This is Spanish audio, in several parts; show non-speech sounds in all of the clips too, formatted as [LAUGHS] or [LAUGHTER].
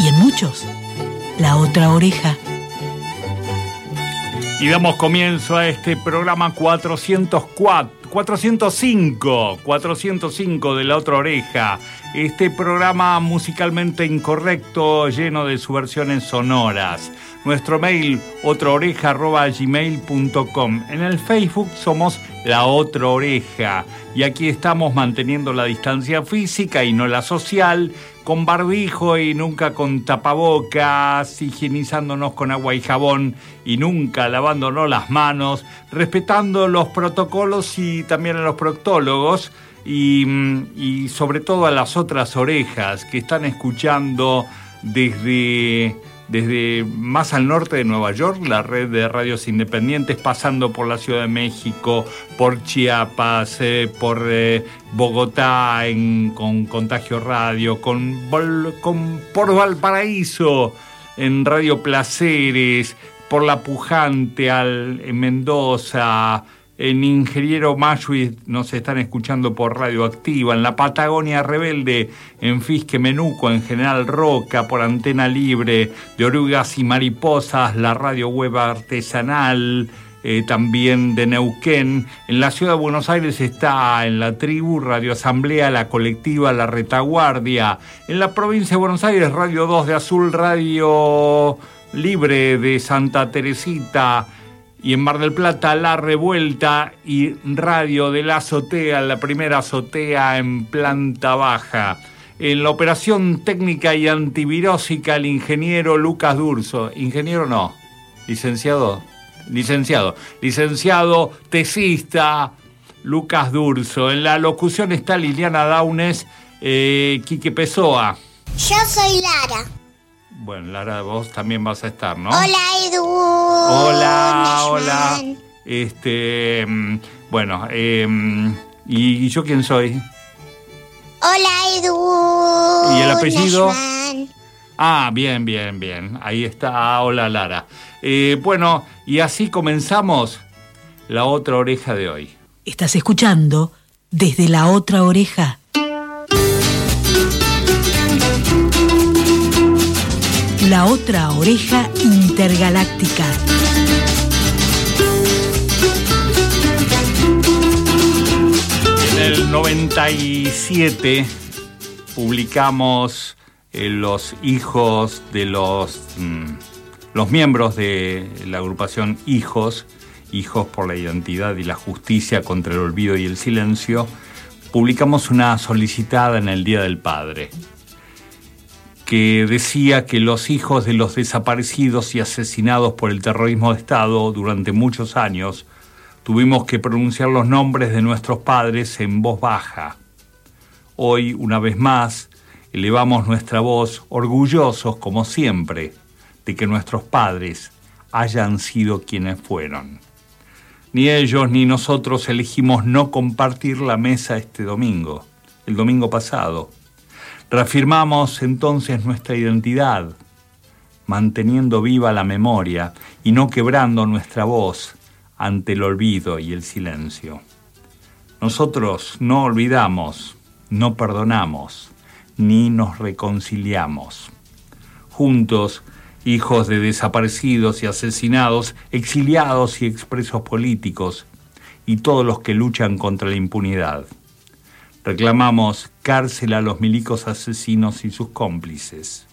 y en muchos la otra oreja. Y damos comienzo a este programa 404, 405, 405 de la otra oreja. Este programa musicalmente incorrecto, lleno de subversiones sonoras. Nuestro mail, otraoreja.gmail.com. En el Facebook somos La Otra Oreja. Y aquí estamos manteniendo la distancia física y no la social, con barbijo y nunca con tapabocas, higienizándonos con agua y jabón y nunca lavándonos las manos, respetando los protocolos y también a los proctólogos. Y, y sobre todo a las otras orejas que están escuchando desde desde más al norte de Nueva York, la red de radios independientes, pasando por la Ciudad de México, por Chiapas, eh, por eh, Bogotá con Contagio Radio, con, con, por Valparaíso en Radio Placeres, por La Pujante al, en Mendoza, en Ingeniero Mashui nos están escuchando por Radioactiva, en la Patagonia Rebelde, en Fisque Menuco, en General Roca, por Antena Libre, de Orugas y Mariposas, la radio web artesanal, eh, también de Neuquén. En la ciudad de Buenos Aires está en la tribu, Radio Asamblea, la colectiva La Retaguardia. En la provincia de Buenos Aires, Radio 2 de Azul, Radio Libre de Santa Teresita y en Mar del Plata La Revuelta y Radio de la Azotea, la primera azotea en planta baja. En la operación técnica y antivirósica el ingeniero Lucas Durso. Ingeniero no, licenciado, licenciado, licenciado, tesista Lucas Durso. En la locución está Liliana Daunes, eh, Quique Pessoa. Yo soy Lara. Bueno, Lara, vos también vas a estar, ¿no? Hola, Edu. Hola, hola. Este, mm, bueno, em, ¿y, yo quién soy? Hola, Edu. ¿Y el apellido? Ah, bien, bien, bien. Ahí está. Hola, Lara. Eh, bueno, y así comenzamos la otra oreja de hoy. Estás escuchando desde la otra oreja. La otra oreja intergaláctica. En el 97 publicamos eh, los hijos de los, mm, los miembros de la agrupación Hijos, Hijos por la Identidad y la Justicia contra el Olvido y el Silencio, publicamos una solicitada en el Día del Padre que decía que los hijos de los desaparecidos y asesinados por el terrorismo de Estado durante muchos años tuvimos que pronunciar los nombres de nuestros padres en voz baja. Hoy, una vez más, elevamos nuestra voz orgullosos, como siempre, de que nuestros padres hayan sido quienes fueron. Ni ellos ni nosotros elegimos no compartir la mesa este domingo, el domingo pasado Reafirmamos entonces nuestra identidad, manteniendo viva la memoria y no quebrando nuestra voz ante el olvido y el silencio. Nosotros no olvidamos, no perdonamos, ni nos reconciliamos. Juntos, hijos de desaparecidos y asesinados, exiliados y expresos políticos, y todos los que luchan contra la impunidad. Reclamamos cárcel a los milicos asesinos y sus cómplices.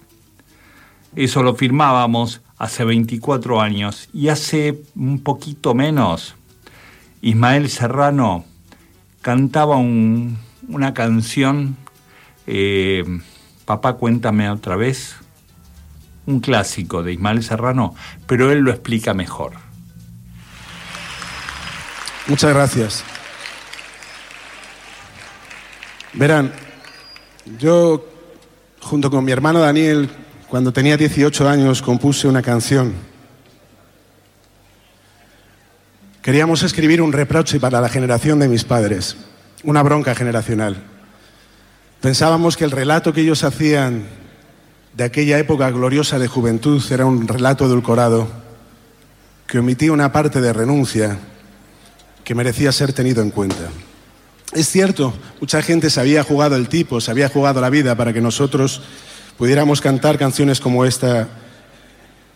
Eso lo firmábamos hace 24 años y hace un poquito menos, Ismael Serrano cantaba una canción, eh, Papá cuéntame otra vez, un clásico de Ismael Serrano, pero él lo explica mejor. Muchas gracias. Verán, yo junto con mi hermano Daniel, cuando tenía 18 años, compuse una canción. Queríamos escribir un reproche para la generación de mis padres, una bronca generacional. Pensábamos que el relato que ellos hacían de aquella época gloriosa de juventud era un relato edulcorado que omitía una parte de renuncia que merecía ser tenido en cuenta. Es cierto, mucha gente se había jugado el tipo, se había jugado la vida para que nosotros pudiéramos cantar canciones como esta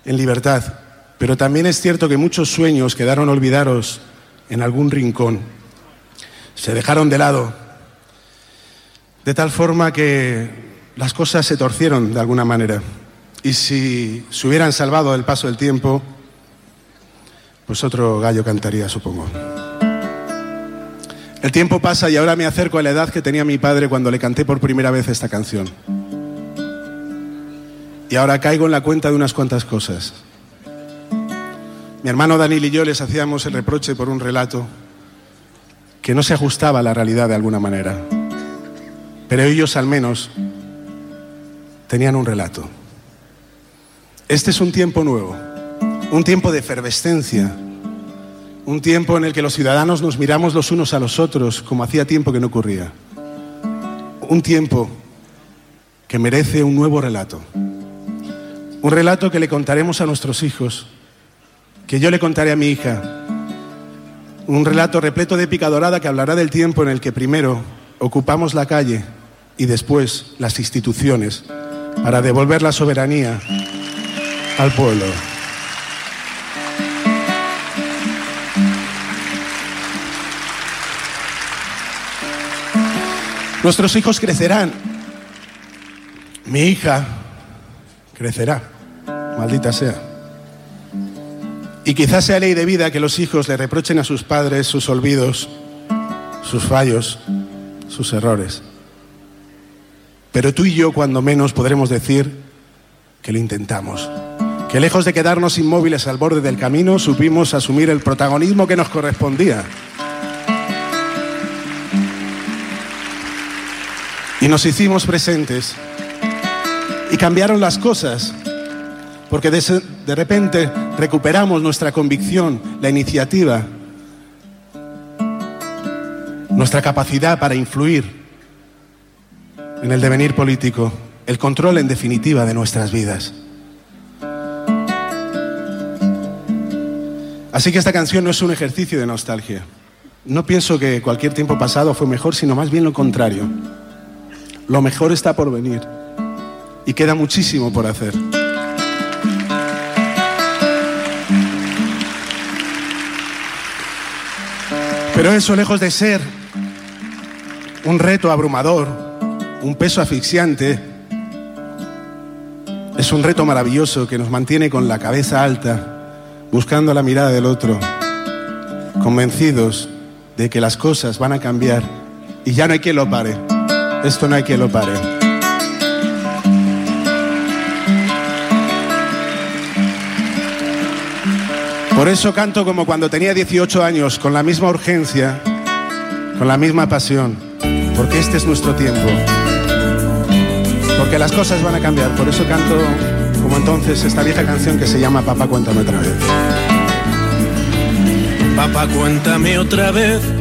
en libertad, pero también es cierto que muchos sueños quedaron olvidados en algún rincón, se dejaron de lado, de tal forma que las cosas se torcieron de alguna manera. Y si se hubieran salvado el paso del tiempo, pues otro gallo cantaría, supongo. El tiempo pasa y ahora me acerco a la edad que tenía mi padre cuando le canté por primera vez esta canción. Y ahora caigo en la cuenta de unas cuantas cosas. Mi hermano Daniel y yo les hacíamos el reproche por un relato que no se ajustaba a la realidad de alguna manera. Pero ellos al menos tenían un relato. Este es un tiempo nuevo, un tiempo de efervescencia, un tiempo en el que los ciudadanos nos miramos los unos a los otros como hacía tiempo que no ocurría. Un tiempo que merece un nuevo relato. Un relato que le contaremos a nuestros hijos, que yo le contaré a mi hija. Un relato repleto de épica dorada que hablará del tiempo en el que primero ocupamos la calle y después las instituciones para devolver la soberanía al pueblo. Nuestros hijos crecerán. Mi hija crecerá, maldita sea. Y quizás sea ley de vida que los hijos le reprochen a sus padres sus olvidos, sus fallos, sus errores. Pero tú y yo, cuando menos, podremos decir que lo intentamos. Que lejos de quedarnos inmóviles al borde del camino, supimos asumir el protagonismo que nos correspondía. Y nos hicimos presentes. Y cambiaron las cosas. Porque de, repente recuperamos nuestra convicción, la iniciativa, nuestra capacidad para influir en el devenir político, el control en definitiva de nuestras vidas. Así que esta canción no es un ejercicio de nostalgia. No pienso que cualquier tiempo pasado fue mejor, sino más bien lo contrario. Lo mejor está por venir y queda muchísimo por hacer. Pero eso, lejos de ser un reto abrumador, un peso asfixiante, es un reto maravilloso que nos mantiene con la cabeza alta, buscando la mirada del otro, convencidos de que las cosas van a cambiar y ya no hay quien lo pare. Esto no hay quien lo pare. Por eso canto como cuando tenía 18 años, con la misma urgencia, con la misma pasión, porque este es nuestro tiempo porque las cosas van a cambiar. Por eso canto como entonces esta vieja canción que se llama Papá, cuéntame otra vez. Papá, cuéntame otra vez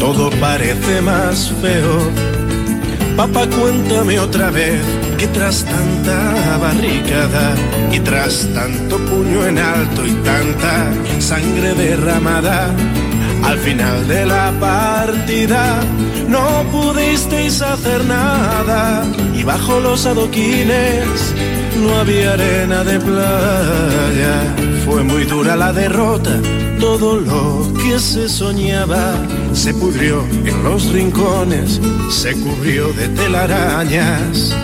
todo parece más feo, papá cuéntame otra vez que tras tanta barricada y tras tanto puño en alto y tanta sangre derramada, al final de la partida no pudisteis hacer nada y bajo los adoquines no había arena de playa. Fue muy dura la derrota, todo lo que se soñaba se pudrió en los rincones, se cubrió de telarañas.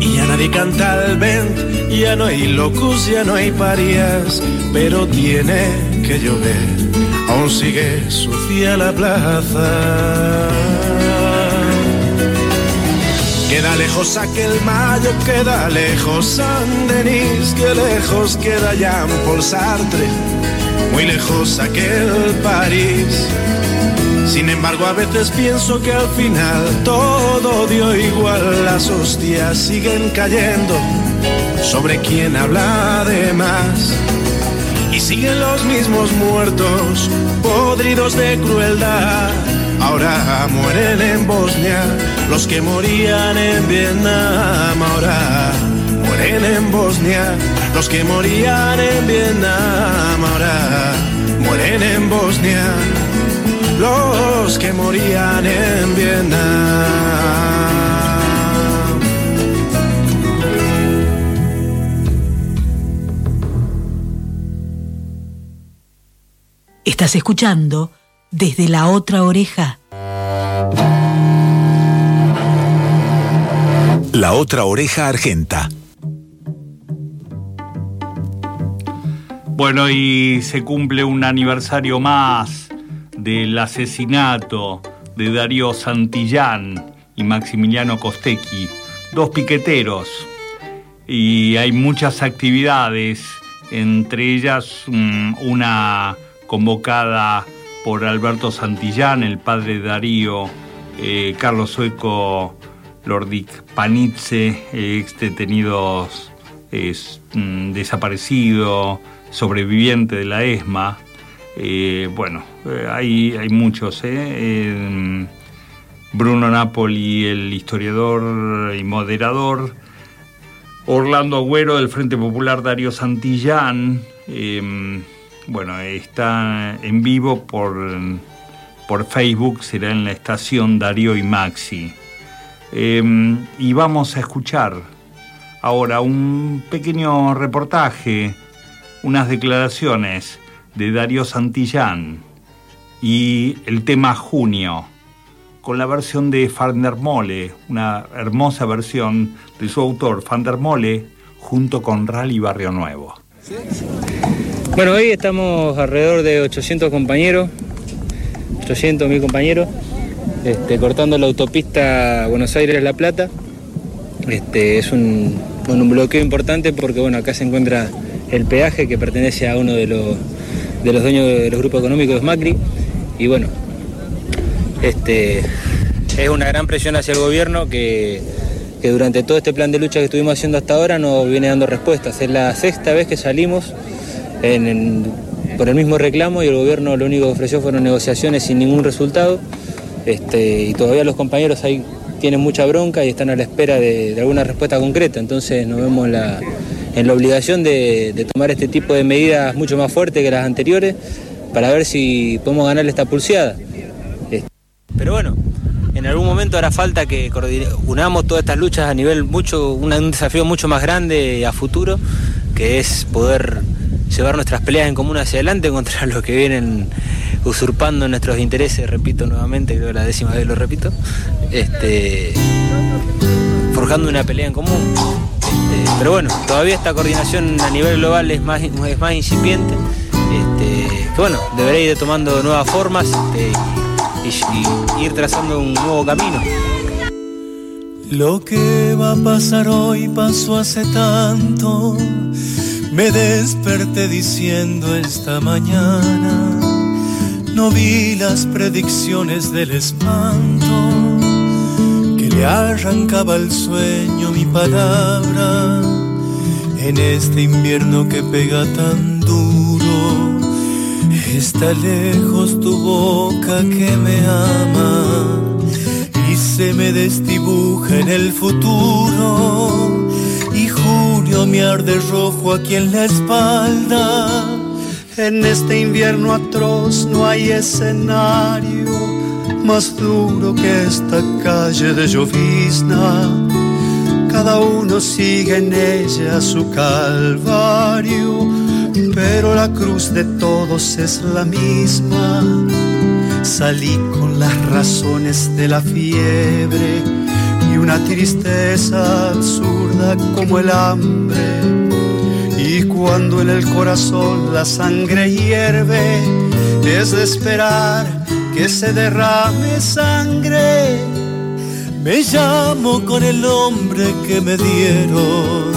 Y ya nadie canta el vent, ya no hay locos, ya no hay parias, pero tiene que llover aún sigue sucia la plaza. Queda lejos aquel mayo, queda lejos San Denis, que lejos queda Jean Paul Sartre, muy lejos aquel París. Sin embargo, a veces pienso que al final todo dio igual, las hostias siguen cayendo sobre quien habla de más y siguen los mismos muertos, podridos de crueldad. Ahora mueren en Bosnia los que morían en Vietnam. Ahora mueren en Bosnia los que morían en Vietnam. Ahora mueren en Bosnia los que morían en Vietnam. Estás escuchando desde la otra oreja. La otra oreja argenta. Bueno, y se cumple un aniversario más del asesinato de Darío Santillán y Maximiliano Costecchi, dos piqueteros. Y hay muchas actividades, entre ellas mm, una convocada por Alberto Santillán, el padre Darío, eh, Carlos Sueco, Lordic Panitze, ex detenidos mm, desaparecido, sobreviviente de la ESMA. Eh, bueno, eh, hay, hay, muchos. Bruno Napoli, el historiador y moderador. Orlando Agüero del Frente Popular Darío Santillán bueno, está en vivo por, por Facebook, será en la estación Darío y Maxi. Em, y vamos a escuchar ahora un pequeño reportaje, unas declaraciones de Darío Santillán y el tema Junio, con la versión de Fandermole, una hermosa versión de su autor Fandermole, junto con Rally Barrio Nuevo. Bueno, hoy estamos alrededor de 800 compañeros, 800 mil compañeros, este, cortando la autopista Buenos Aires-La Plata. Este, es un, bloqueo importante porque bueno, acá se encuentra el peaje que pertenece a uno de los, de los dueños de los grupos económicos Macri. Y bueno, este, es una gran presión hacia el gobierno que, que durante todo este plan de lucha que estuvimos haciendo hasta ahora nos viene dando respuestas. Es la sexta vez que salimos por el mismo reclamo y el gobierno lo único que ofreció fueron negociaciones sin ningún resultado. Este, y todavía los compañeros ahí tienen mucha bronca y están a la espera de, alguna respuesta concreta. Entonces nos vemos en la obligación de, tomar este tipo de medidas mucho más fuertes que las anteriores para ver si podemos ganarle esta pulseada. Este, pero bueno, en algún momento hará falta que unamos todas estas luchas a nivel mucho, un desafío mucho más grande a futuro, que es poder llevar nuestras peleas en común hacia adelante [LAUGHS] contra los que vienen usurpando nuestros intereses, repito nuevamente, creo la décima vez lo repito, este, forjando una pelea en común. Este, pero bueno, todavía esta coordinación a nivel global es más, es más incipiente, este, que bueno, debería ir tomando nuevas formas este, y, y ir trazando un nuevo camino. Lo que va a pasar hoy pasó hace tanto me desperté diciendo esta mañana, no vi las predicciones del espanto que le arrancaba el sueño mi palabra en este invierno que pega tan duro. Está lejos tu boca que me ama y se me desdibuja en el futuro me arde rojo aquí en la espalda. En este invierno atroz no hay escenario más duro que esta calle de llovizna. Cada uno sigue en ella su calvario, pero la cruz de todos es la misma. Salí con las razones de la fiebre y una tristeza absurda como el hambre. Y cuando en el corazón la sangre hierve, es de esperar que se derrame sangre. Me llamo con el nombre que me dieron,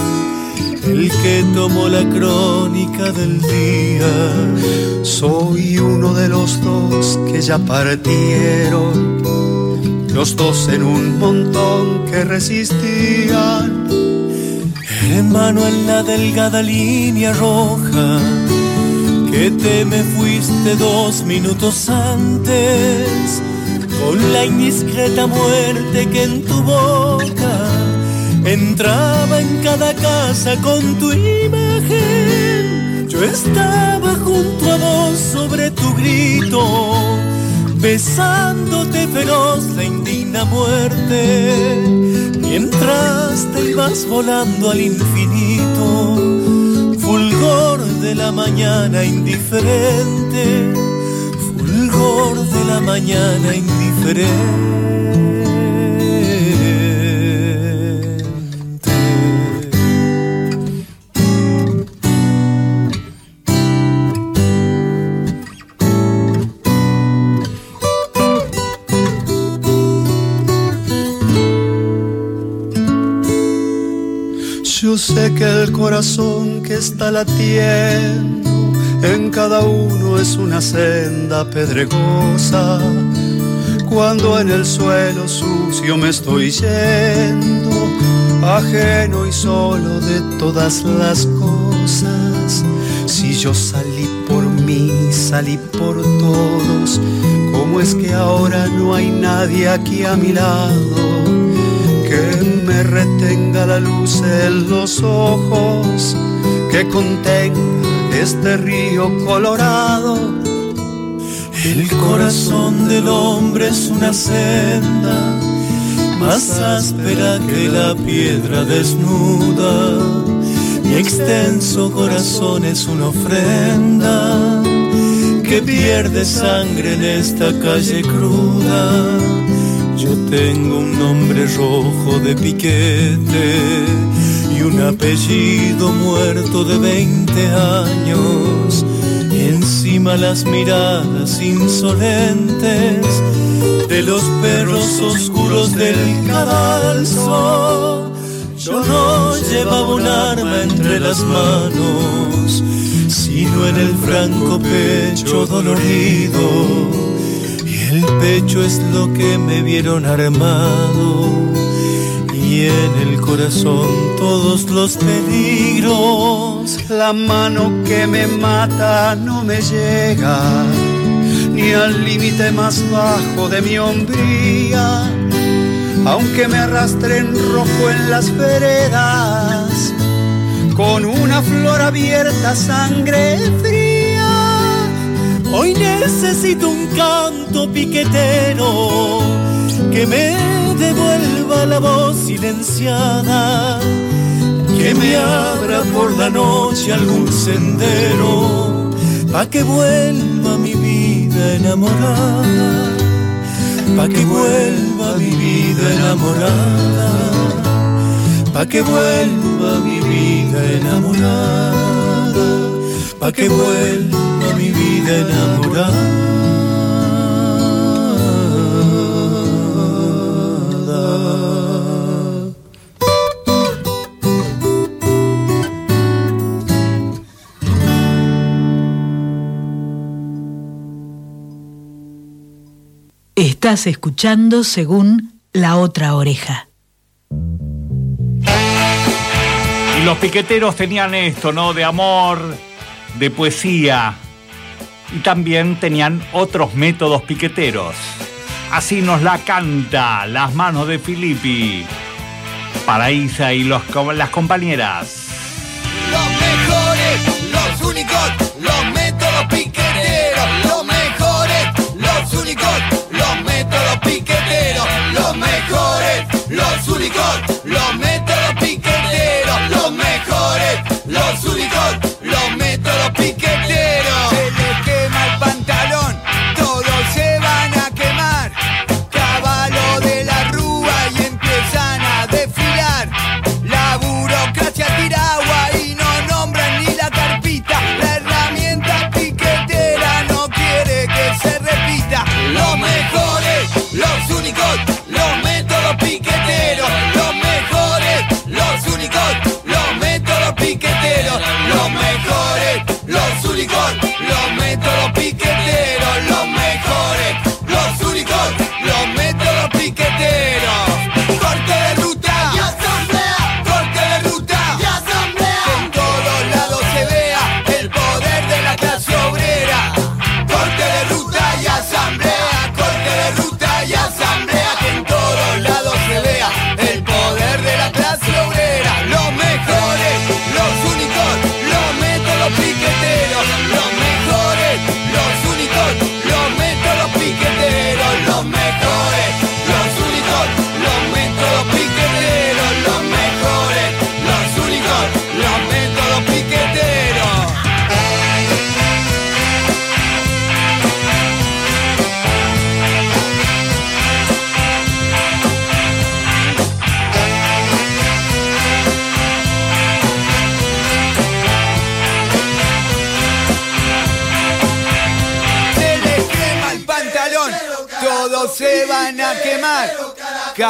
el que tomó la crónica del día. Soy uno de los dos que ya partieron, los dos en un montón que resistían. Hermano en la delgada línea roja que te me fuiste dos minutos antes con la indiscreta muerte que en tu boca entraba en cada casa con tu imagen. Yo estaba junto a vos sobre tu grito, besándote feroz la indigna muerte, mientras te ibas volando al infinito fulgor de la mañana indiferente, fulgor de la mañana indiferente. Sé que el corazón que está latiendo en cada uno es una senda pedregosa. Cuando en el suelo sucio me estoy yendo, ajeno y solo de todas las cosas. Si yo salí por mí, salí por todos, ¿cómo es que ahora no hay nadie aquí a mi lado? Me retenga la luz en los ojos, que contenga este río colorado. El corazón del hombre es una senda más áspera que la piedra desnuda. Mi extenso corazón es una ofrenda que pierde sangre en esta calle cruda yo tengo un nombre rojo de piquete y un apellido muerto de 20 años. Encima las miradas insolentes de los perros oscuros del cadalso. Yo no llevaba un arma entre las manos, sino en el franco pecho dolorido el pecho es lo que me vieron armado y en el corazón todos los peligros. La mano que me mata no me llega ni al límite más bajo de mi hombría, aunque me arrastren rojo en las veredas con una flor abierta, sangre fría Hoy necesito un canto piquetero que me devuelva la voz silenciada, que me abra por la noche algún sendero, pa' que vuelva mi vida enamorada, pa' que vuelva mi vida enamorada, pa' que vuelva mi vida enamorada, pa' que vuelva enamorada. Estás escuchando según la otra oreja. Y los piqueteros tenían esto, ¿no? De amor, de poesía, y también tenían otros métodos piqueteros. Así nos la canta Las manos de Filippi. para Isa y los, las compañeras. Los mejores, los únicos, los métodos piqueteros. Los mejores, los únicos, los métodos piqueteros. Los mejores, los únicos, los métodos piqueteros. Los mejores, los únicos, los métodos piqueteros.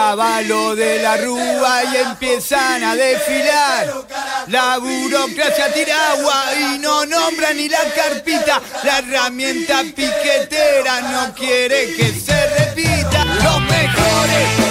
Caballo de la rúa y empiezan a desfilar. La burocracia tira agua y no nombra ni la carpita. La herramienta piquetera no quiere que se repita. Los mejores,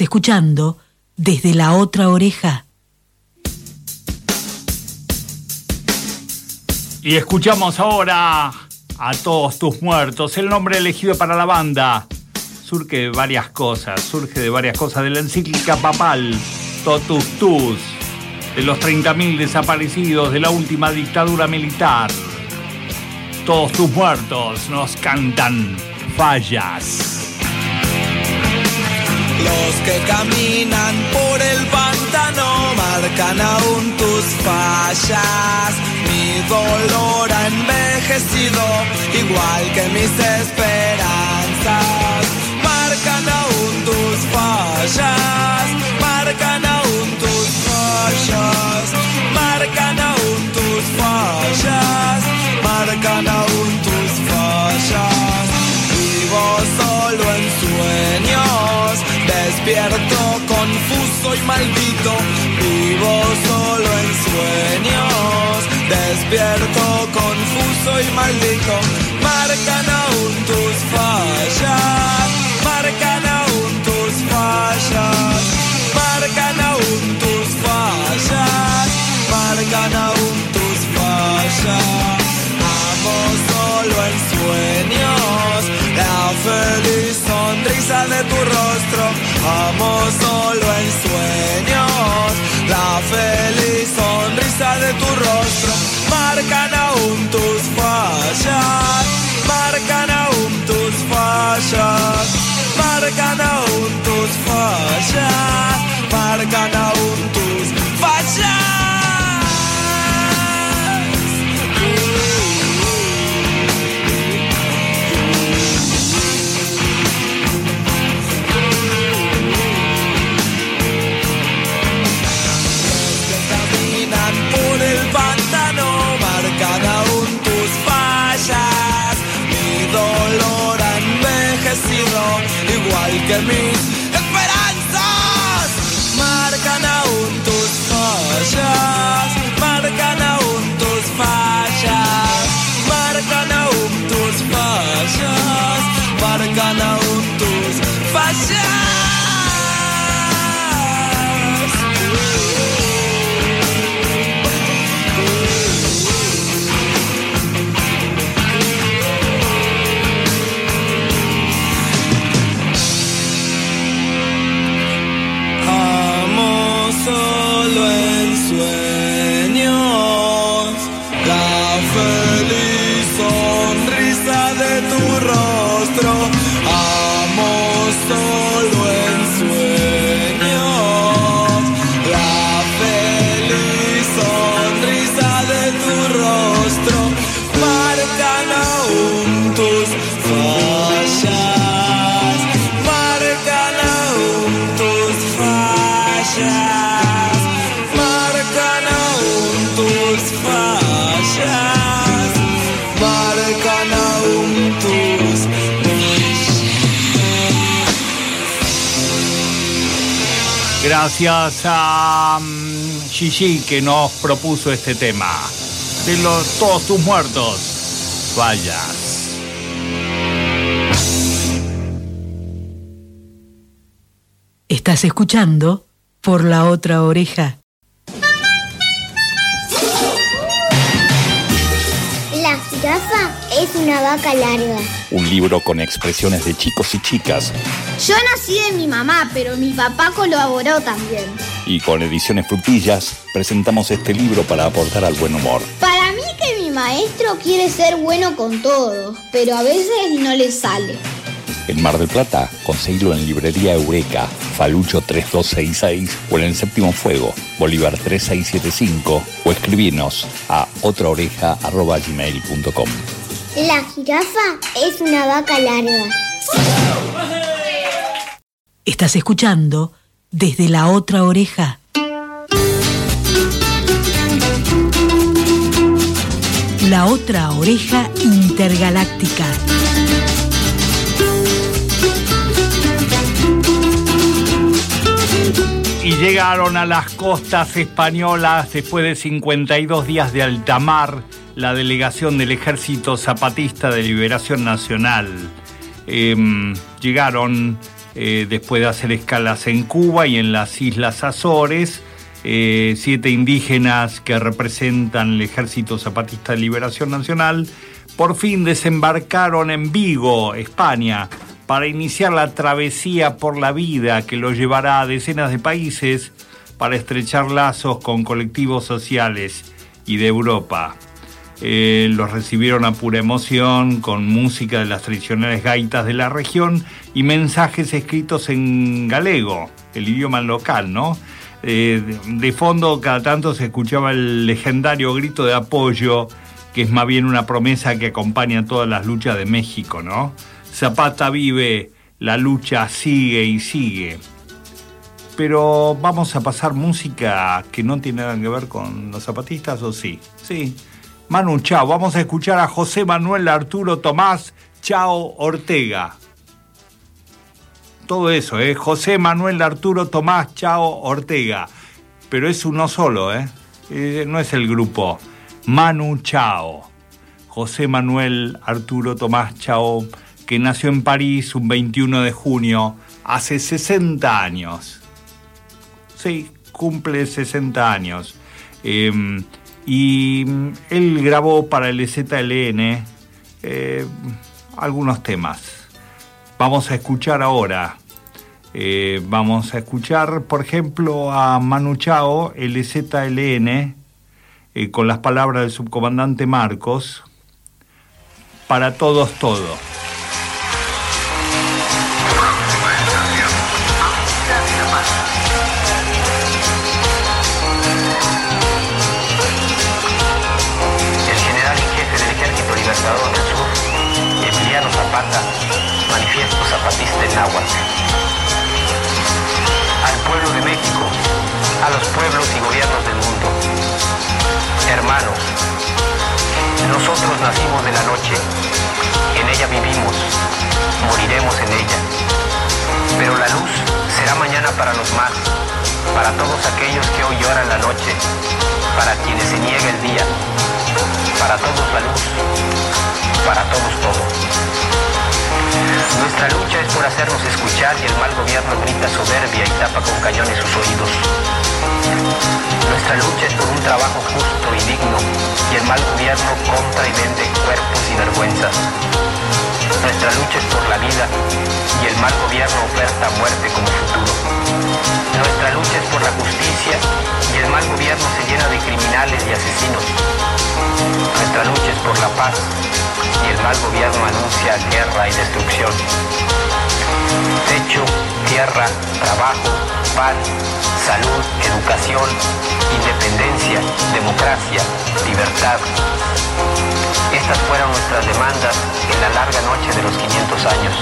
Escuchando desde la otra oreja. Y escuchamos ahora a todos tus muertos, el nombre elegido para la banda. Surge de varias cosas, surge de varias cosas de la encíclica papal, Totus Tus, de los 30.000 desaparecidos de la última dictadura militar. Todos tus muertos nos cantan fallas. Los que caminan por el pantano marcan aún tus fallas. Mi dolor ha envejecido igual que mis esperanzas. Marcan aún tus fallas, marcan aún tus fallas, marcan aún tus fallas, despierto confuso y maldito. Vivo solo en sueños, despierto confuso y maldito. Marcan aún tus fallas, marcan aún tus fallas, marcan aún tus fallas, marcan aún tus fallas. Amo solo en sueños, la feliz sonrisa de tu rostro. Amo solo en sueños la feliz sonrisa de tu rostro. Marcan aún tus fallas, marcan aún tus fallas, marcan aún tus fallas, marcan aún Gracias a mm, Gigi que nos propuso este tema. De los todos tus muertos, fallas. Estás escuchando por la otra oreja. La jirafa es una vaca larga. Un libro con expresiones de chicos y chicas Yo nací de mi mamá, pero mi papá colaboró también. y con ediciones frutillas presentamos este libro para aportar al buen humor. Para mí que mi maestro quiere ser bueno con todos, pero a veces no le sale. En Mar del Plata, conseguilo en Librería Eureka, Falucho 3266 o en el Séptimo Fuego, Bolívar 3675 o escribinos a otraoreja.gmail.com La jirafa es una vaca larga. Estás escuchando desde la otra oreja. La otra oreja intergaláctica. Y llegaron a las costas españolas después de 52 días de alta mar la delegación del Ejército Zapatista de Liberación Nacional. Em, llegaron eh, después de hacer escalas en Cuba y en las Islas Azores. eh, siete indígenas que representan el Ejército Zapatista de Liberación Nacional por fin desembarcaron en Vigo, España, para iniciar la travesía por la vida que los llevará a decenas de países para estrechar lazos con colectivos sociales y de Europa. Eh, los recibieron a pura emoción, con música de las tradicionales gaitas de la región y mensajes escritos en galego, el idioma local, ¿no? Eh, de, fondo cada tanto se escuchaba el legendario grito de apoyo, que es más bien una promesa que acompaña todas las luchas de México, ¿no? Zapata vive, la lucha sigue y sigue. Pero vamos a pasar música que no tiene nada que ver con los zapatistas, ¿o sí? Sí. Manu Chao, vamos a escuchar a José Manuel Arturo Tomás Chao Ortega. Todo eso, ¿eh? José Manuel Arturo Tomás Chao Ortega. Pero es uno solo, ¿eh? Eh, No es el grupo. Manu Chao. José Manuel Arturo Tomás Chao, que nació en París un 21 de junio, hace 60 años. Sí, cumple 60 años. Eh, y mm, él grabó para el ZLN eh, algunos temas. vamos a escuchar ahora. Eh, vamos a escuchar, por ejemplo, a Manu Chao, LZLN, eh, con las palabras del subcomandante Marcos, para todos todo. Al pueblo de México, a los pueblos y gobiernos del mundo. Hermanos, nosotros nacimos de la noche, en ella vivimos, moriremos en ella. Pero la luz será mañana para los más, para todos aquellos que hoy lloran la noche, para quienes se niega el día, para todos la luz, para todos todo. Nuestra lucha es por hacernos escuchar y el mal gobierno grita soberbia y tapa con cañones sus oídos. Nuestra lucha es por un trabajo justo y digno y el mal gobierno compra y vende cuerpos y vergüenzas. Nuestra lucha es por la vida y el mal gobierno oferta muerte como futuro. Nuestra lucha es por la justicia y el mal gobierno se llena de criminales y asesinos. Nuestra lucha es por la paz y el mal gobierno anuncia guerra y destrucción. Techo, tierra, trabajo, pan, salud, educación, independencia, democracia, libertad. Estas fueron nuestras demandas en la larga noche de los 500 años.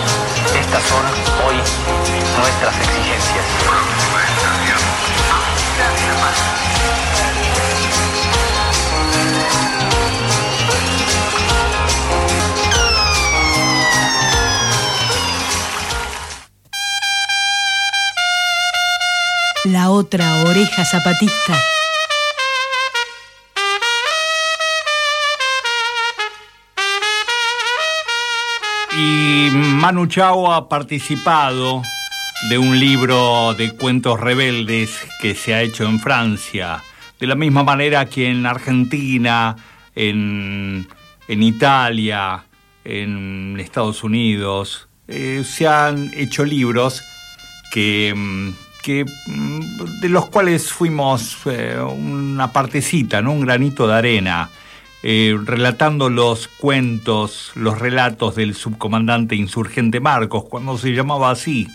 Estas son hoy nuestras exigencias. La otra oreja zapatista. Y Manu Chao ha participado de un libro de cuentos rebeldes que se ha hecho en Francia, de la misma manera que en Argentina, en, en Italia, en Estados Unidos, eh, se han hecho libros que, mm, mm, de los cuales fuimos eh, una partecita, ¿no? un granito de arena. eh, relatando los cuentos, los relatos del subcomandante insurgente Marcos, cuando se llamaba así.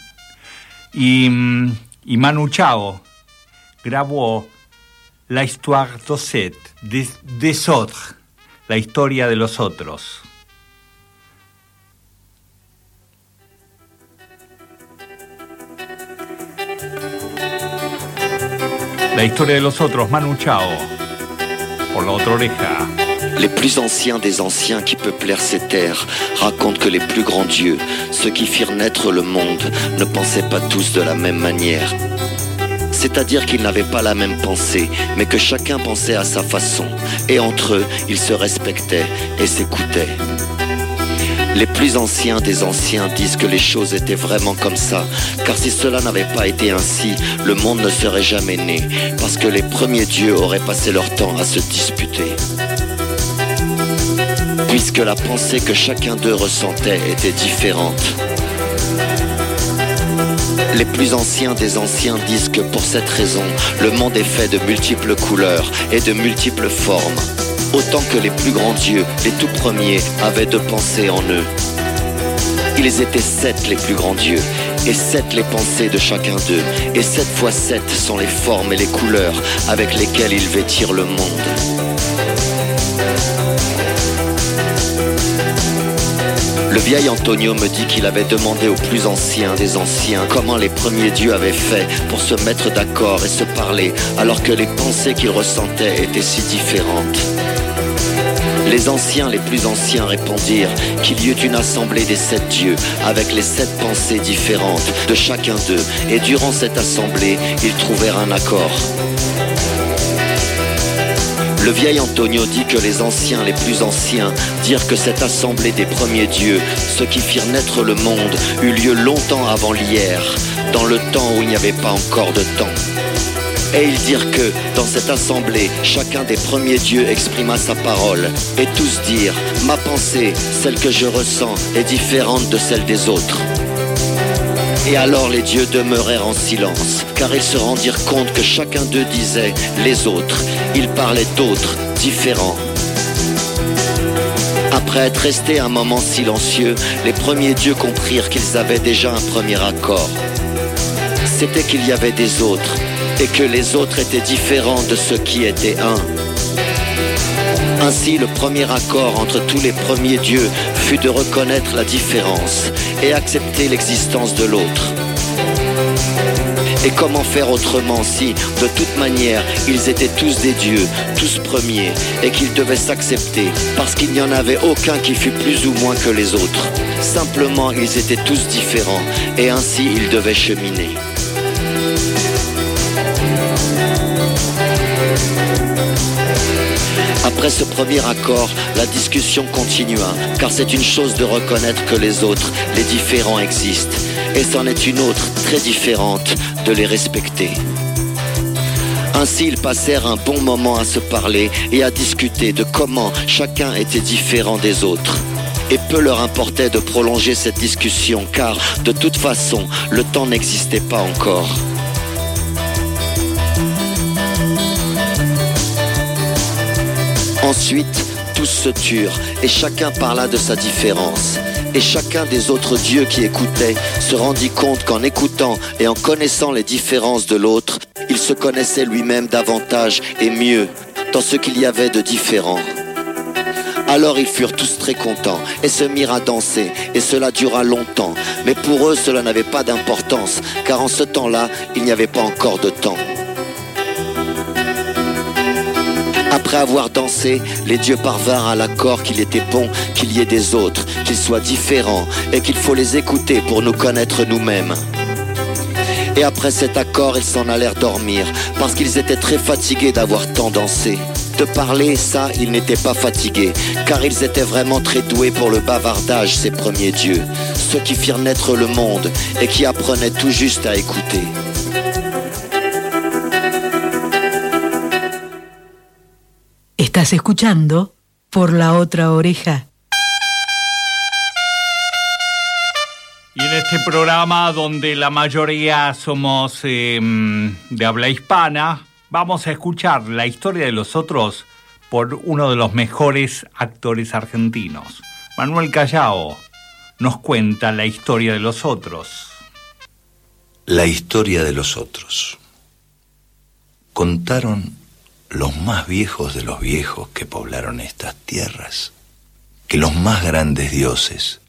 Y, mm, Manu Chao grabó La Histoire autres, la historia de los otros. La de Manu la. Les plus anciens des anciens qui peuplèrent ces terres racontent que les plus grands dieux, ceux qui firent naître le monde, ne pensaient pas tous de la même manière. C'est-à-dire qu'ils n'avaient pas la même pensée, mais que chacun pensait à sa façon. Et entre eux, ils se respectaient et s'écoutaient. Les plus anciens des anciens disent que les choses étaient vraiment comme ça, car si cela n'avait pas été ainsi, le monde ne serait jamais né, parce que les premiers dieux auraient passé leur temps à se disputer. Puisque la pensée que chacun d'eux ressentait était différente. Les plus anciens des anciens disent que pour cette raison, le monde est fait de multiples couleurs et de multiples formes. Autant que les plus grands dieux, les tout premiers, avaient de pensées en eux. Ils étaient sept les plus grands dieux, et sept les pensées de chacun d'eux, et sept fois sept sont les formes et les couleurs avec lesquelles ils vêtirent le monde. Le vieil Antonio me dit qu'il avait demandé aux plus anciens des anciens comment les premiers dieux avaient fait pour se mettre d'accord et se parler alors que les pensées qu'ils ressentaient étaient si différentes. Les anciens les plus anciens répondirent qu'il y eut une assemblée des sept dieux avec les sept pensées différentes de chacun d'eux et durant cette assemblée ils trouvèrent un accord. Le vieil Antonio dit que les anciens les plus anciens dirent que cette assemblée des premiers dieux, ceux qui firent naître le monde, eut lieu longtemps avant l'hier, dans le temps où il n'y avait pas encore de temps. Et ils dirent que, dans cette assemblée, chacun des premiers dieux exprima sa parole, et tous dirent, ma pensée, celle que je ressens, est différente de celle des autres. Et alors les dieux demeurèrent en silence, car ils se rendirent compte que chacun d'eux disait les autres. Ils parlaient d'autres, différents. Après être restés un moment silencieux, les premiers dieux comprirent qu'ils avaient déjà un premier accord. C'était qu'il y avait des autres, et que les autres étaient différents de ceux qui étaient un. Ainsi, le premier accord entre tous les premiers dieux fut de reconnaître la différence et accepter l'existence de l'autre. Et comment faire autrement si, de toute manière, ils étaient tous des dieux, tous premiers, et qu'ils devaient s'accepter, parce qu'il n'y en avait aucun qui fût plus ou moins que les autres? Simplement, ils étaient tous différents, et ainsi ils devaient cheminer. Après ce premier accord, la discussion continua, car c'est une chose de reconnaître que les autres, les différents existent, et c'en est une autre, très différente, de les respecter. Ainsi, ils passèrent un bon moment à se parler et à discuter de comment chacun était différent des autres. Et peu leur importait de prolonger cette discussion, car de toute façon, le temps n'existait pas encore. Ensuite, tous se turent et chacun parla de sa différence. Et chacun des autres dieux qui écoutaient se rendit compte qu'en écoutant et en connaissant les différences de l'autre, il se connaissait lui-même davantage et mieux dans ce qu'il y avait de différent. Alors ils furent tous très contents et se mirent à danser, et cela dura longtemps. Mais pour eux, cela n'avait pas d'importance, car en ce temps-là, il n'y avait pas encore de temps. Après avoir dansé, les dieux parvinrent à l'accord qu'il était bon qu'il y ait des autres, qu'ils soient différents, et qu'il faut les écouter pour nous connaître nous-mêmes. Et après cet accord, ils s'en allèrent dormir, parce qu'ils étaient très fatigués d'avoir tant dansé. De parler, ça, ils n'étaient pas fatigués, car ils étaient vraiment très doués pour le bavardage, ces premiers dieux, ceux qui firent naître le monde et qui apprenaient tout juste à écouter. Estás escuchando por la otra oreja. Y en este programa, donde la mayoría somos eh, de habla hispana, vamos a escuchar la historia de los otros por uno de los mejores actores argentinos. Manuel Callao nos cuenta la historia de los otros. La historia de los otros. Contaron los más viejos de los viejos que poblaron estas tierras, que los más grandes dioses,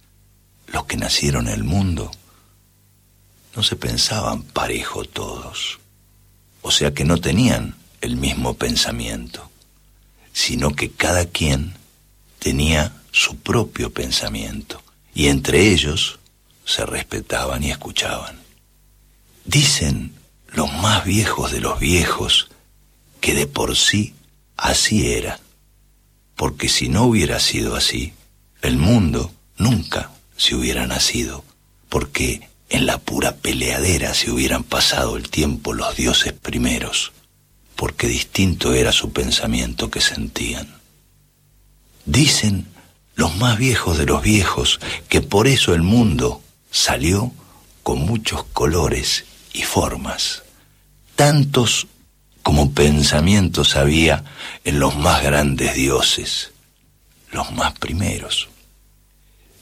los que nacieron en el mundo, no se pensaban parejo todos, o sea que no tenían el mismo pensamiento, sino que cada quien tenía su propio pensamiento, y entre ellos se respetaban y escuchaban. Dicen los más viejos de los viejos que de por sí así era, porque si no hubiera sido así, el mundo nunca se hubiera nacido, porque en la pura peleadera se hubieran pasado el tiempo los dioses primeros, porque distinto era su pensamiento que sentían. Dicen los más viejos de los viejos que por eso el mundo salió con muchos colores y formas, tantos como pensamientos había en los más grandes dioses, los más primeros.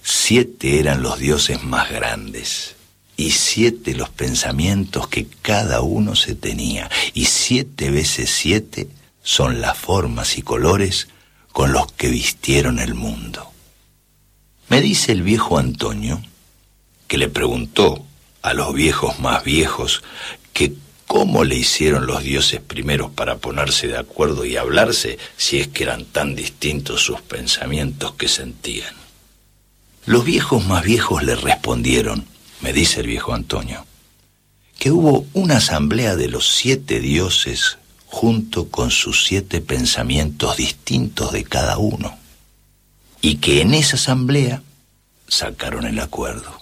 Siete eran los dioses más grandes y siete los pensamientos que cada uno se tenía y siete veces siete son las formas y colores con los que vistieron el mundo. Me dice el viejo Antonio que le preguntó a los viejos más viejos que cómo le hicieron los dioses primeros para ponerse de acuerdo y hablarse si es que eran tan distintos sus pensamientos que sentían. Los viejos más viejos le respondieron, me dice el viejo Antonio, que hubo una asamblea de los siete dioses junto con sus siete pensamientos distintos de cada uno, y que en esa asamblea sacaron el acuerdo.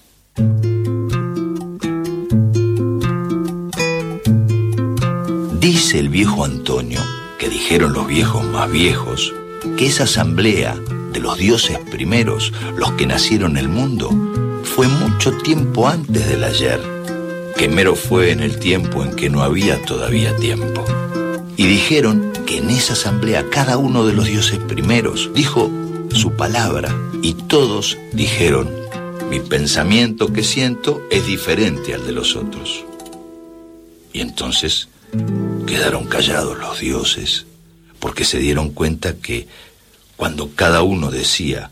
Dice el viejo Antonio, que dijeron los viejos más viejos, que esa asamblea de los dioses primeros, los que nacieron en el mundo, fue mucho tiempo antes del ayer, que mero fue en el tiempo en que no había todavía tiempo. Y dijeron que en esa asamblea cada uno de los dioses primeros dijo su palabra y todos dijeron, mi pensamiento que siento es diferente al de los otros. Y entonces quedaron callados los dioses porque se dieron cuenta que cuando cada uno decía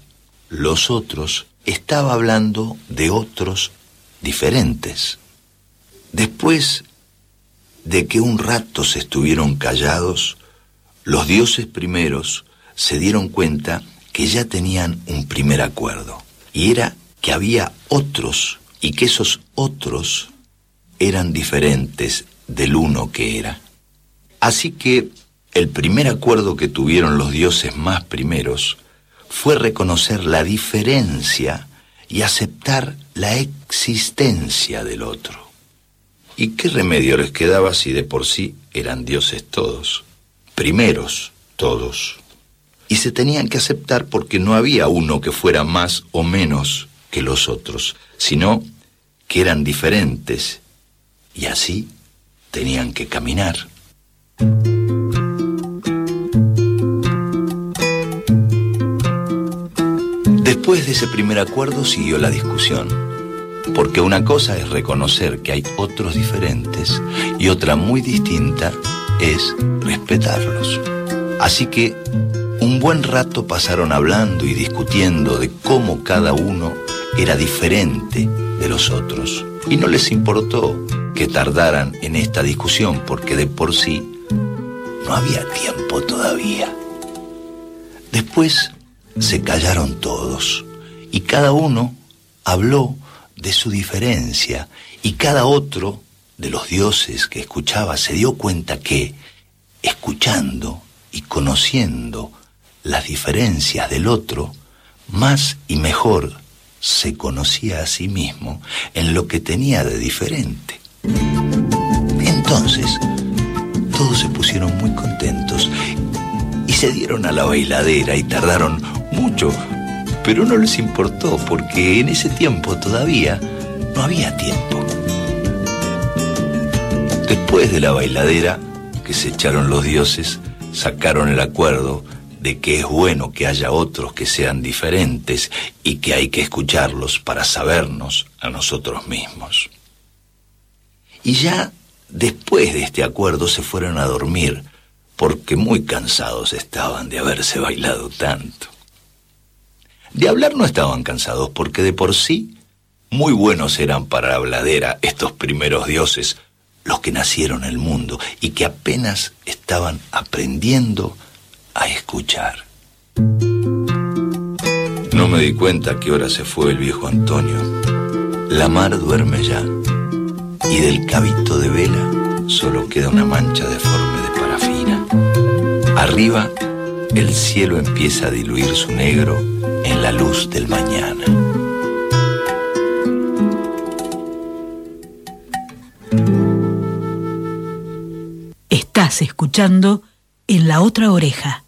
los otros, estaba hablando de otros diferentes. Después de que un rato se estuvieron callados, los dioses primeros se dieron cuenta que ya tenían un primer acuerdo, y era que había otros, y que esos otros eran diferentes del uno que era. Así que el primer acuerdo que tuvieron los dioses más primeros fue reconocer la diferencia y aceptar la existencia del otro. ¿Y qué remedio les quedaba si de por sí eran dioses todos? Primeros todos. Y se tenían que aceptar porque no había uno que fuera más o menos que los otros, sino que eran diferentes y así tenían que caminar. Después de ese primer acuerdo siguió la discusión, porque una cosa es reconocer que hay otros diferentes y otra muy distinta es respetarlos. Así que un buen rato pasaron hablando y discutiendo de cómo cada uno era diferente de los otros. Y no les importó que tardaran en esta discusión porque de por sí no había tiempo todavía. Después se callaron todos y cada uno habló de su diferencia y cada otro de los dioses que escuchaba se dio cuenta que, escuchando y conociendo las diferencias del otro, más y mejor se conocía a sí mismo en lo que tenía de diferente. Entonces, todos se pusieron muy contentos y se dieron a la bailadera y tardaron mucho, pero no les importó porque en ese tiempo todavía no había tiempo. Después de la bailadera que se echaron los dioses, sacaron el acuerdo de que es bueno que haya otros que sean diferentes y que hay que escucharlos para sabernos a nosotros mismos. Y ya después de este acuerdo se fueron a dormir, porque muy cansados estaban de haberse bailado tanto. De hablar no estaban cansados, porque de por sí muy buenos eran para la habladera estos primeros dioses, los que nacieron en el mundo y que apenas estaban aprendiendo a escuchar. No me di cuenta a qué hora se fue el viejo Antonio. La mar duerme ya y del cabito de vela solo queda una mancha deforme de parafina. Arriba, el cielo empieza a diluir su negro en la luz del mañana. Estás escuchando en la otra oreja.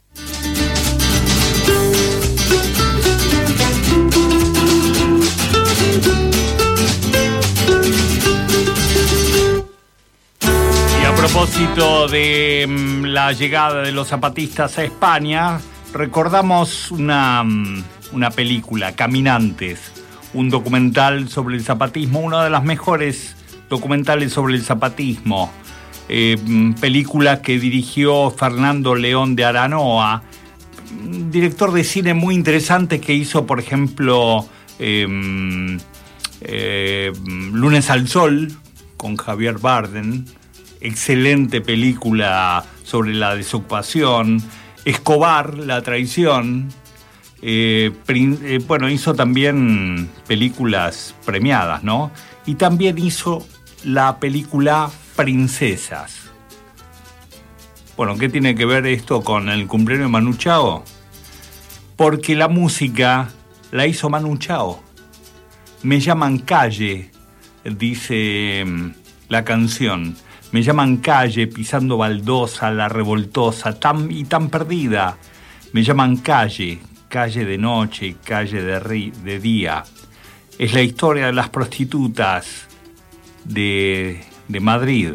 Propósito de mm, la llegada de los zapatistas a España, recordamos una, mm, una película, Caminantes, un documental sobre el zapatismo, una de las mejores documentales sobre el zapatismo. Eh, mm, película que dirigió Fernando León de Aranoa, director de cine muy interesante que hizo, por ejemplo, eh, eh, Lunes al Sol con Javier Barden, excelente película sobre la desocupación, Escobar, La traición, eh, eh, bueno, hizo también películas premiadas, ¿no? Y también hizo la película Princesas. Bueno, ¿qué tiene que ver esto con el cumpleaños de Manu Chao? Porque la música la hizo Manu Chao. Me llaman calle, dice mm, la canción. Me llaman calle, pisando baldosa, la revoltosa, tan y tan perdida. Me llaman calle, calle de noche, calle de, día. Es la historia de las prostitutas, de, de Madrid.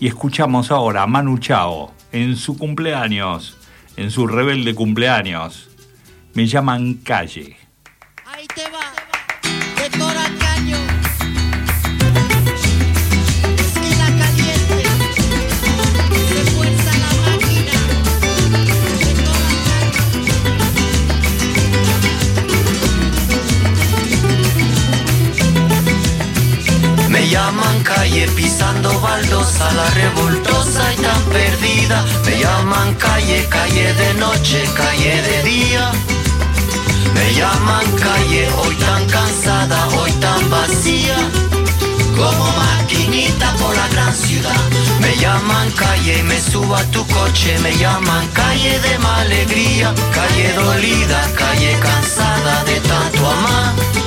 Y escuchamos ahora a Manu Chao en su cumpleaños, en su rebelde cumpleaños. Me llaman Calle. Calle pisando baldosa, la revoltosa y tan perdida. Me llaman calle, calle de noche, calle de día. Me llaman calle, hoy tan cansada, hoy tan vacía. Como maquinita por la gran ciudad. Me llaman calle me subo a tu coche. Me llaman calle de alegría. Calle dolida, calle cansada de tanto amar.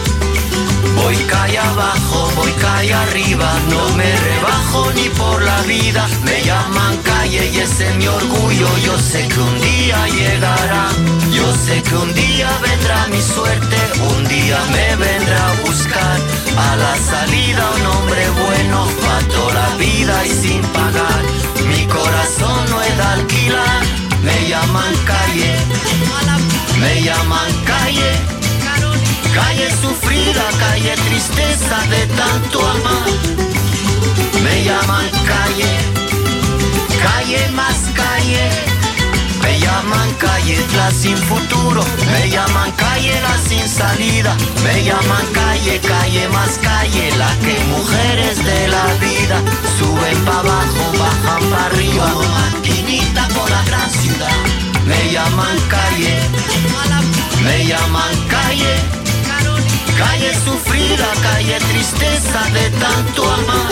Voy calle abajo, voy calle arriba, no me rebajo ni por la vida. Me llaman calle y ese es mi orgullo, yo sé que un día llegará. Yo sé que un día vendrá mi suerte, un día me vendrá a buscar. A la salida un hombre bueno, pa' toda la vida y sin pagar. Mi corazón no es de alquilar, me llaman calle, me llaman calle. Calle sufrida, calle tristeza de tanto amar. Me llaman calle, calle más calle. Me llaman calle la sin futuro. Me llaman calle la sin salida. Me llaman calle, calle más calle. La que mujeres de la vida suben para abajo, bajan para arriba. Como maquinita por la gran ciudad. Me llaman calle, me llaman calle. Calle sufrida, calle tristeza de tanto amar.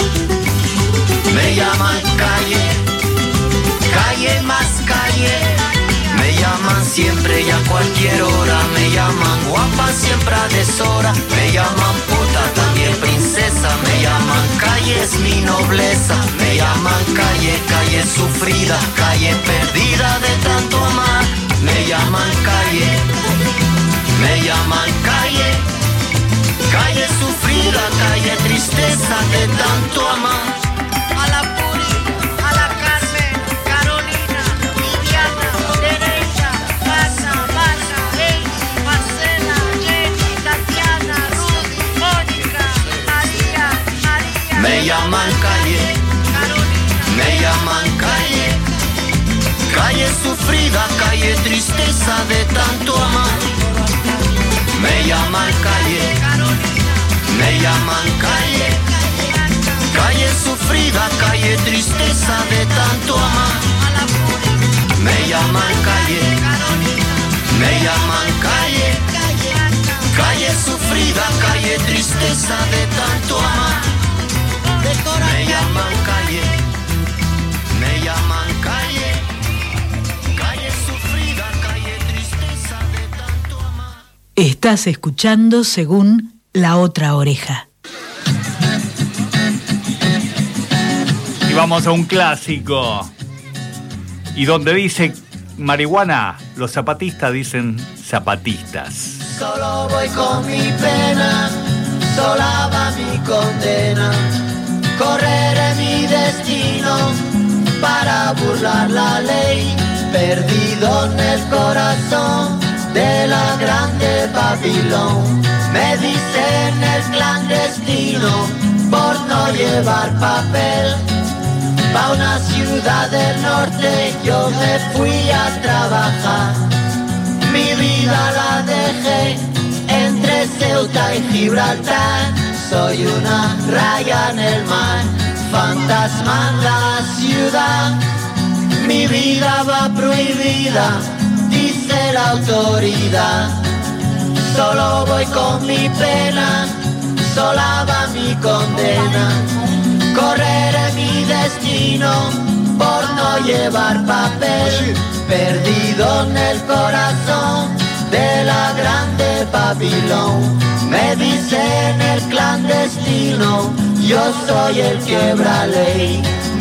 Me llaman calle, calle más calle. Me llaman siempre y a cualquier hora. Me llaman guapa siempre a deshora. Me llaman puta también princesa. Me llaman calle es mi nobleza. Me llaman calle, calle sufrida, calle perdida de tanto amar. Me llaman calle, me llaman calle. Calle sufrida, calle tristeza de tanto amar. A la Puri, a la Carmen, Carolina, Viviana, Teresa, Casa, Maya, Lady, Marcela, Jenny, Tatiana, Rudy, Mónica, María, María. Me llaman calle, me llaman calle. Calle sufrida, calle tristeza de tanto amar. Me llaman calle, me llaman calle. Calle sufrida, calle tristeza de tanto amar. Me llaman calle, me llaman calle. Calle sufrida, calle tristeza de tanto amar. Me llaman calle, Estás escuchando según la otra oreja. Y vamos a un clásico. Y donde dice marihuana, los zapatistas dicen zapatistas. Solo voy con mi pena, sola va mi condena. Correré mi destino para burlar la ley, perdido en el corazón de la grande Babilón. Me dicen el clandestino por no llevar papel. Pa' una ciudad del norte yo me fui a trabajar. Mi vida la dejé entre Ceuta y Gibraltar. Soy una raya en el mar, fantasma en la ciudad. Mi vida va prohibida, dice la autoridad. Solo voy con mi pena, sola va mi condena. Correré mi destino por no llevar papel, perdido en el corazón de la grande Babilón. Me dicen el clandestino, yo soy el quebra ley.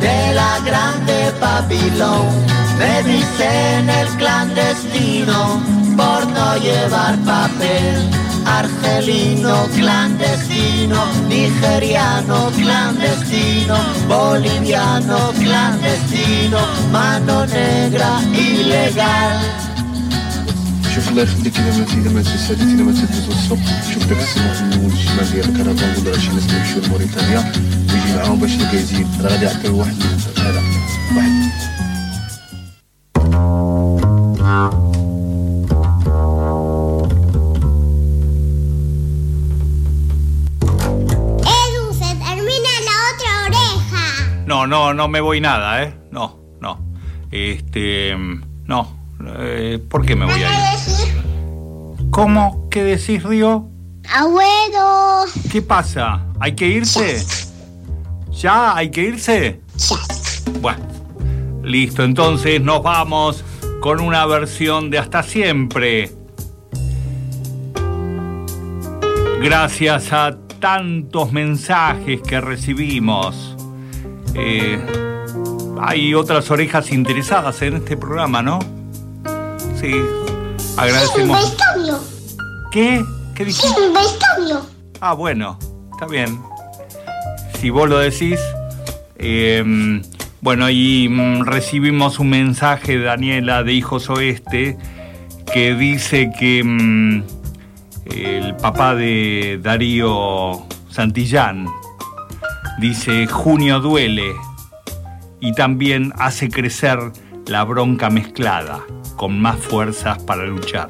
de la grande Babilón. Me dicen el clandestino por no llevar papel. Argelino clandestino, nigeriano clandestino, boliviano clandestino, mano negra ilegal. شوف الله يخليك اذا ما اذا ما تسالي اذا ما تدوز الصبح شوف داك السماح من الشمال ديال الكرفان نقول له شي ناس يمشيو لموريتانيا ويجي معاهم باش يلقى يزيد راه غادي يعطيو واحد هذا واحد Edu, se termina la otra oreja. No, no, no me voy nada, ¿eh? No, no. Este. No. eh, ¿Por qué me voy a ir? ¿Cómo? ¿Qué decís, Río? Abuelo. ¿Qué pasa? ¿Hay que irse? ¿Ya? ¿Hay que irse? Bueno, listo, entonces nos vamos con una versión de Hasta Siempre. Gracias a tantos mensajes que recibimos. Eh, hay otras orejas interesadas en este programa, ¿no? Sí, agradecemos. vestuario. ¿Qué? ¿Qué dijiste? Ah, bueno, está bien. Si vos lo decís. eh, bueno, y mm, recibimos un mensaje de Daniela de Hijos Oeste que dice que mm, el papá de Darío Santillán dice junio duele y también hace crecer la bronca mezclada con más fuerzas para luchar.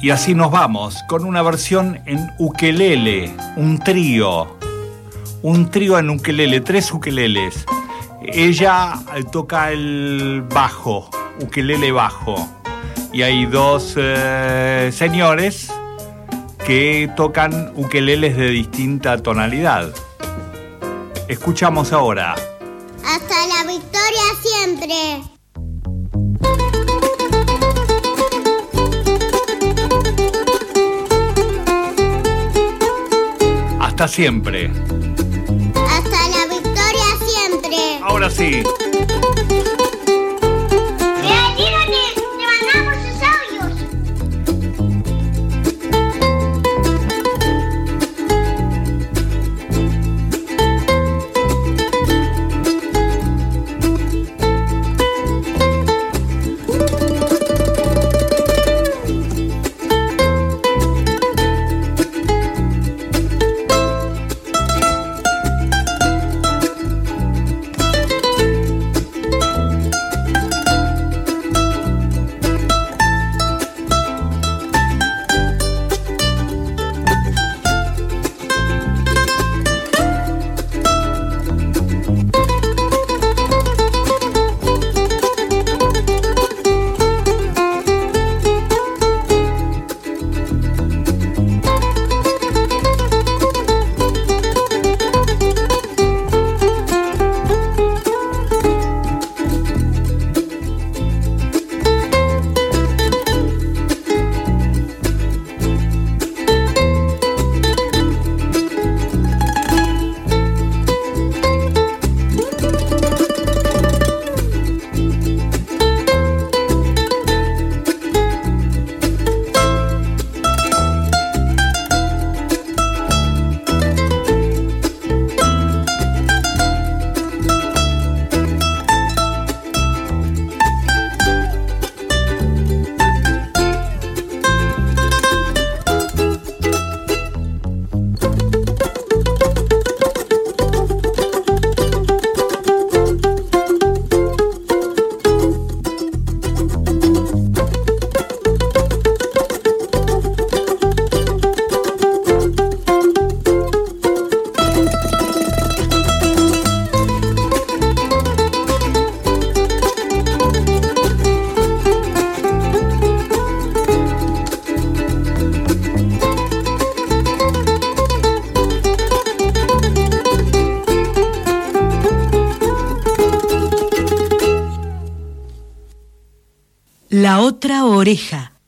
Y así nos vamos, con una versión en ukelele, un trío. Un trío en ukelele, tres ukeleles. Ella eh, toca el bajo, ukelele bajo. Y hay dos eh, señores que tocan ukeleles de distinta tonalidad. Escuchamos ahora. Hasta siempre. Hasta la victoria siempre. Ahora sí.